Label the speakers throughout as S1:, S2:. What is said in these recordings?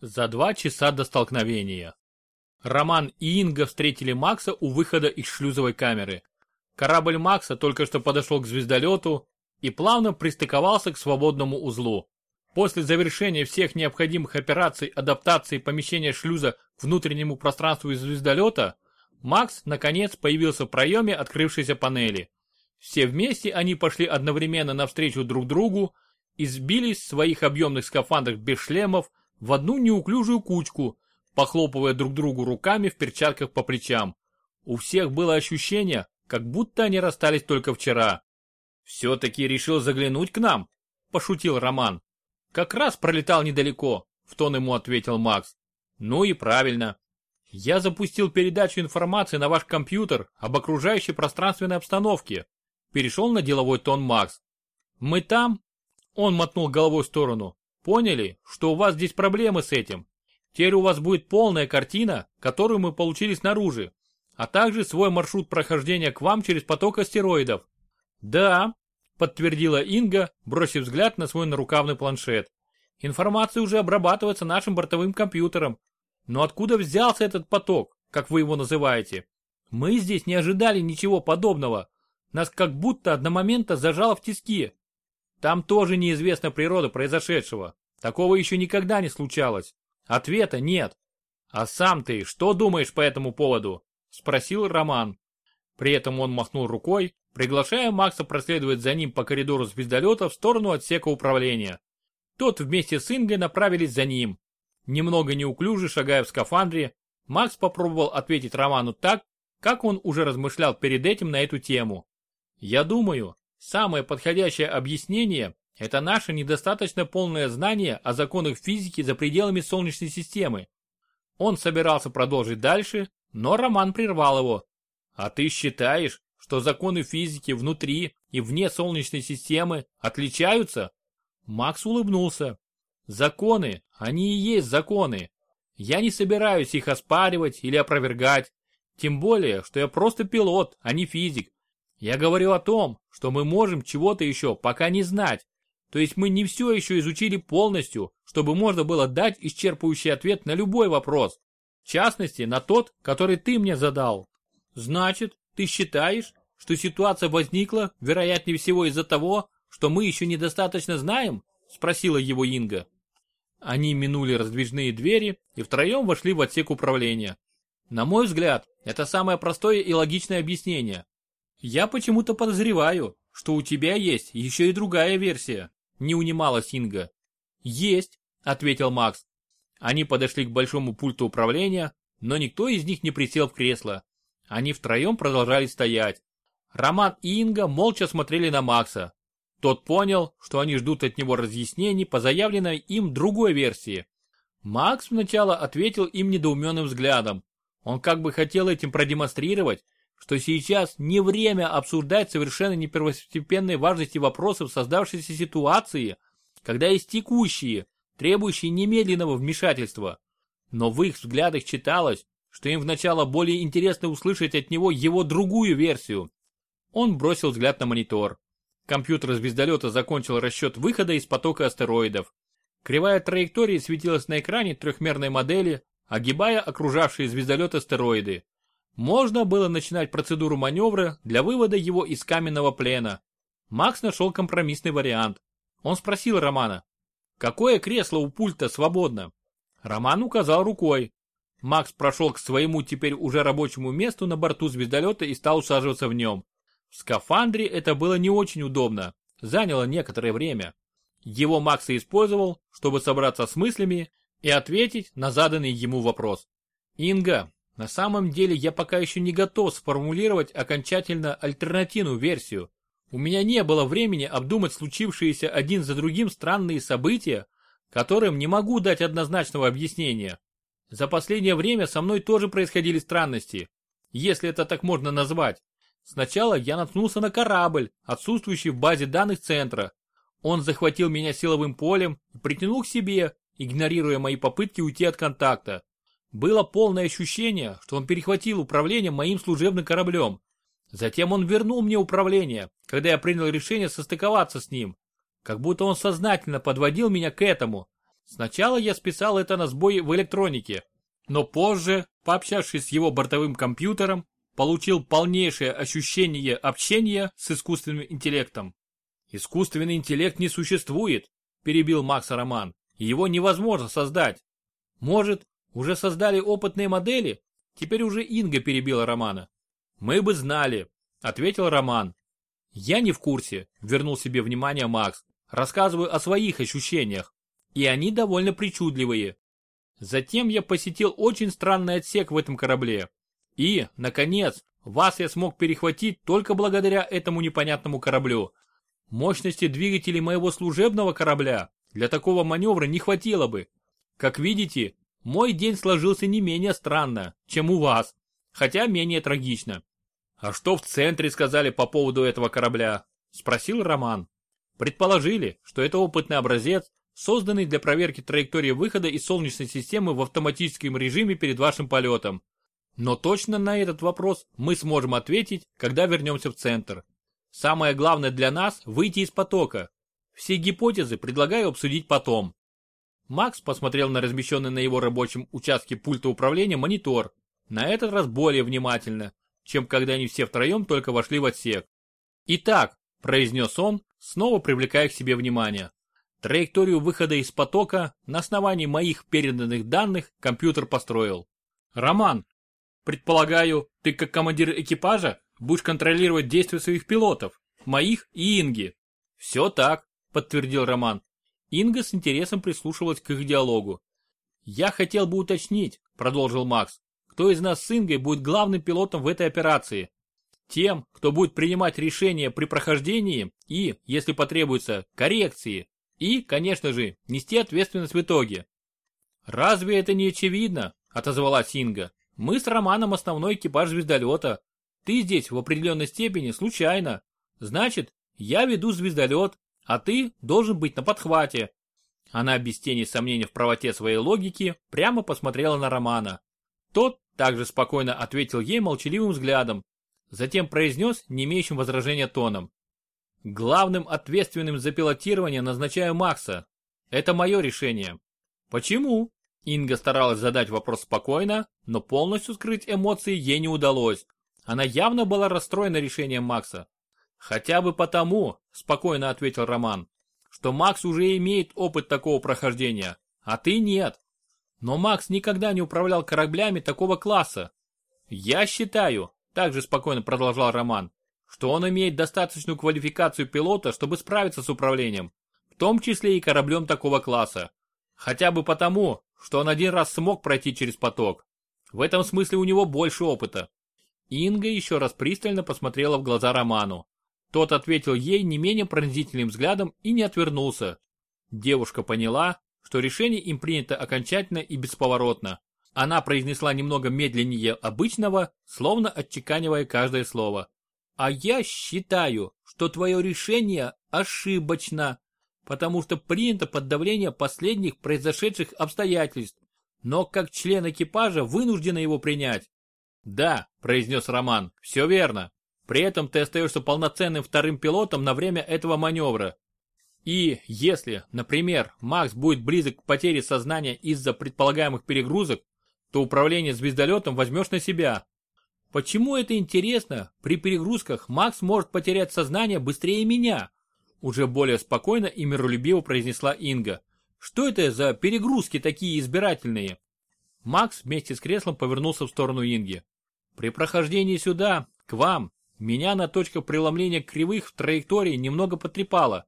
S1: За два часа до столкновения. Роман и Инга встретили Макса у выхода из шлюзовой камеры. Корабль Макса только что подошел к звездолету и плавно пристыковался к свободному узлу. После завершения всех необходимых операций адаптации помещения шлюза к внутреннему пространству звездолета, Макс, наконец, появился в проеме открывшейся панели. Все вместе они пошли одновременно навстречу друг другу и сбились в своих объемных скафандрах без шлемов в одну неуклюжую кучку, похлопывая друг другу руками в перчатках по плечам. У всех было ощущение, как будто они расстались только вчера. «Все-таки решил заглянуть к нам?» – пошутил Роман. «Как раз пролетал недалеко», – в тон ему ответил Макс. «Ну и правильно. Я запустил передачу информации на ваш компьютер об окружающей пространственной обстановке. Перешел на деловой тон Макс. Мы там? Он мотнул головой в сторону. Поняли, что у вас здесь проблемы с этим. Теперь у вас будет полная картина, которую мы получили снаружи, а также свой маршрут прохождения к вам через поток астероидов. Да, подтвердила Инга, бросив взгляд на свой нарукавный планшет. Информация уже обрабатывается нашим бортовым компьютером. Но откуда взялся этот поток, как вы его называете? Мы здесь не ожидали ничего подобного. Нас как будто одномоментно зажало в тиски. Там тоже неизвестна природа произошедшего. Такого еще никогда не случалось. Ответа нет. А сам ты что думаешь по этому поводу? Спросил Роман. При этом он махнул рукой, приглашая Макса проследовать за ним по коридору звездолета в сторону отсека управления. Тот вместе с Ингой направились за ним. Немного неуклюже шагая в скафандре, Макс попробовал ответить Роману так, как он уже размышлял перед этим на эту тему. Я думаю, самое подходящее объяснение – это наше недостаточно полное знание о законах физики за пределами Солнечной системы. Он собирался продолжить дальше, но Роман прервал его. А ты считаешь, что законы физики внутри и вне Солнечной системы отличаются? Макс улыбнулся. Законы, они и есть законы. Я не собираюсь их оспаривать или опровергать. Тем более, что я просто пилот, а не физик. Я говорю о том, что мы можем чего-то еще пока не знать. То есть мы не все еще изучили полностью, чтобы можно было дать исчерпывающий ответ на любой вопрос. В частности, на тот, который ты мне задал. Значит, ты считаешь, что ситуация возникла, вероятнее всего, из-за того, что мы еще недостаточно знаем? Спросила его Инга. Они минули раздвижные двери и втроем вошли в отсек управления. На мой взгляд, это самое простое и логичное объяснение. «Я почему-то подозреваю, что у тебя есть еще и другая версия», не унималась Инга. «Есть», ответил Макс. Они подошли к большому пульту управления, но никто из них не присел в кресло. Они втроем продолжали стоять. Роман и Инга молча смотрели на Макса. Тот понял, что они ждут от него разъяснений по заявленной им другой версии. Макс сначала ответил им недоуменным взглядом. Он как бы хотел этим продемонстрировать, что сейчас не время обсуждать совершенно не первостепенной важности вопросов создавшейся ситуации, когда есть текущие, требующие немедленного вмешательства. Но в их взглядах читалось, что им вначале более интересно услышать от него его другую версию. Он бросил взгляд на монитор. Компьютер звездолета закончил расчет выхода из потока астероидов. Кривая траектории светилась на экране трехмерной модели, огибая окружавшие звездолет астероиды. Можно было начинать процедуру маневра для вывода его из каменного плена. Макс нашел компромиссный вариант. Он спросил Романа, какое кресло у пульта свободно? Роман указал рукой. Макс прошел к своему теперь уже рабочему месту на борту звездолета и стал усаживаться в нем. В скафандре это было не очень удобно, заняло некоторое время. Его Макс и использовал, чтобы собраться с мыслями и ответить на заданный ему вопрос. «Инга, на самом деле я пока еще не готов сформулировать окончательно альтернативную версию. У меня не было времени обдумать случившиеся один за другим странные события, которым не могу дать однозначного объяснения. За последнее время со мной тоже происходили странности, если это так можно назвать. Сначала я наткнулся на корабль, отсутствующий в базе данных центра. Он захватил меня силовым полем и притянул к себе, игнорируя мои попытки уйти от контакта. Было полное ощущение, что он перехватил управление моим служебным кораблем. Затем он вернул мне управление, когда я принял решение состыковаться с ним. Как будто он сознательно подводил меня к этому. Сначала я списал это на сбой в электронике, но позже, пообщавшись с его бортовым компьютером, получил полнейшее ощущение общения с искусственным интеллектом. Искусственный интеллект не существует, перебил Макса Роман. Его невозможно создать. Может, уже создали опытные модели? Теперь уже Инга перебила Романа. Мы бы знали, ответил Роман. Я не в курсе, вернул себе внимание Макс. Рассказываю о своих ощущениях. И они довольно причудливые. Затем я посетил очень странный отсек в этом корабле. И, наконец, вас я смог перехватить только благодаря этому непонятному кораблю. Мощности двигателей моего служебного корабля для такого маневра не хватило бы. Как видите, мой день сложился не менее странно, чем у вас, хотя менее трагично. А что в центре сказали по поводу этого корабля? Спросил Роман. Предположили, что это опытный образец, созданный для проверки траектории выхода из Солнечной системы в автоматическом режиме перед вашим полетом. Но точно на этот вопрос мы сможем ответить, когда вернемся в центр. Самое главное для нас – выйти из потока. Все гипотезы предлагаю обсудить потом. Макс посмотрел на размещенный на его рабочем участке пульта управления монитор, на этот раз более внимательно, чем когда они все втроем только вошли в отсек. «Итак», – произнес он, снова привлекая к себе внимание. Траекторию выхода из потока на основании моих переданных данных компьютер построил. Роман, предполагаю, ты как командир экипажа будешь контролировать действия своих пилотов, моих и Инги. Все так, подтвердил Роман. Инга с интересом прислушивалась к их диалогу. Я хотел бы уточнить, продолжил Макс, кто из нас с Ингой будет главным пилотом в этой операции. Тем, кто будет принимать решения при прохождении и, если потребуется, коррекции, и, конечно же, нести ответственность в итоге. «Разве это не очевидно?» – отозвалась Инга. «Мы с Романом основной экипаж звездолета. Ты здесь в определенной степени случайно. Значит, я веду звездолет, а ты должен быть на подхвате». Она без тени сомнений в правоте своей логики прямо посмотрела на Романа. Тот также спокойно ответил ей молчаливым взглядом. Затем произнес не имеющим возражения тоном. Главным ответственным за пилотирование назначаю Макса. Это мое решение. Почему? Инга старалась задать вопрос спокойно, но полностью скрыть эмоции ей не удалось. Она явно была расстроена решением Макса. Хотя бы потому, спокойно ответил Роман, что Макс уже имеет опыт такого прохождения, а ты нет. Но Макс никогда не управлял кораблями такого класса. Я считаю, также спокойно продолжал Роман, что он имеет достаточную квалификацию пилота, чтобы справиться с управлением, в том числе и кораблем такого класса. Хотя бы потому, что он один раз смог пройти через поток. В этом смысле у него больше опыта. Инга еще раз пристально посмотрела в глаза Роману. Тот ответил ей не менее пронзительным взглядом и не отвернулся. Девушка поняла, что решение им принято окончательно и бесповоротно. Она произнесла немного медленнее обычного, словно отчеканивая каждое слово. А я считаю, что твое решение ошибочно, потому что принято под давлением последних произошедших обстоятельств, но как член экипажа вынуждена его принять. Да, произнес Роман, все верно. При этом ты остаешься полноценным вторым пилотом на время этого маневра. И если, например, Макс будет близок к потере сознания из-за предполагаемых перегрузок, то управление звездолетом возьмешь на себя, Почему это интересно? При перегрузках Макс может потерять сознание быстрее меня. Уже более спокойно и миролюбиво произнесла Инга. Что это за перегрузки такие избирательные? Макс вместе с креслом повернулся в сторону Инги. При прохождении сюда, к вам, меня на точках преломления кривых в траектории немного потрепало.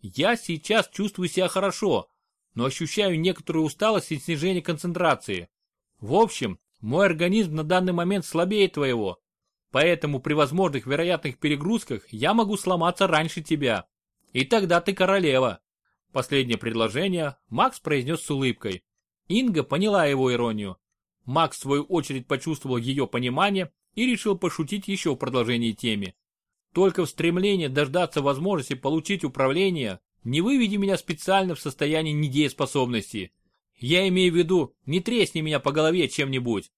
S1: Я сейчас чувствую себя хорошо, но ощущаю некоторую усталость и снижение концентрации. В общем, мой организм на данный момент слабее твоего, поэтому при возможных вероятных перегрузках я могу сломаться раньше тебя. И тогда ты королева. Последнее предложение Макс произнес с улыбкой. Инга поняла его иронию. Макс в свою очередь почувствовал ее понимание и решил пошутить еще в продолжении теме. Только в стремлении дождаться возможности получить управление не выведи меня специально в состояние недееспособности. Я имею в виду, не тресни меня по голове чем-нибудь.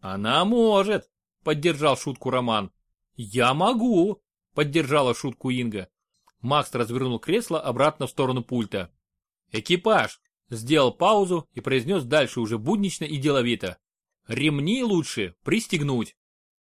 S1: Она может, поддержал шутку Роман. Я могу, поддержала шутку Инга. Макс развернул кресло обратно в сторону пульта. Экипаж, Сделал паузу и произнес дальше уже буднично и деловито. Ремни лучше пристегнуть.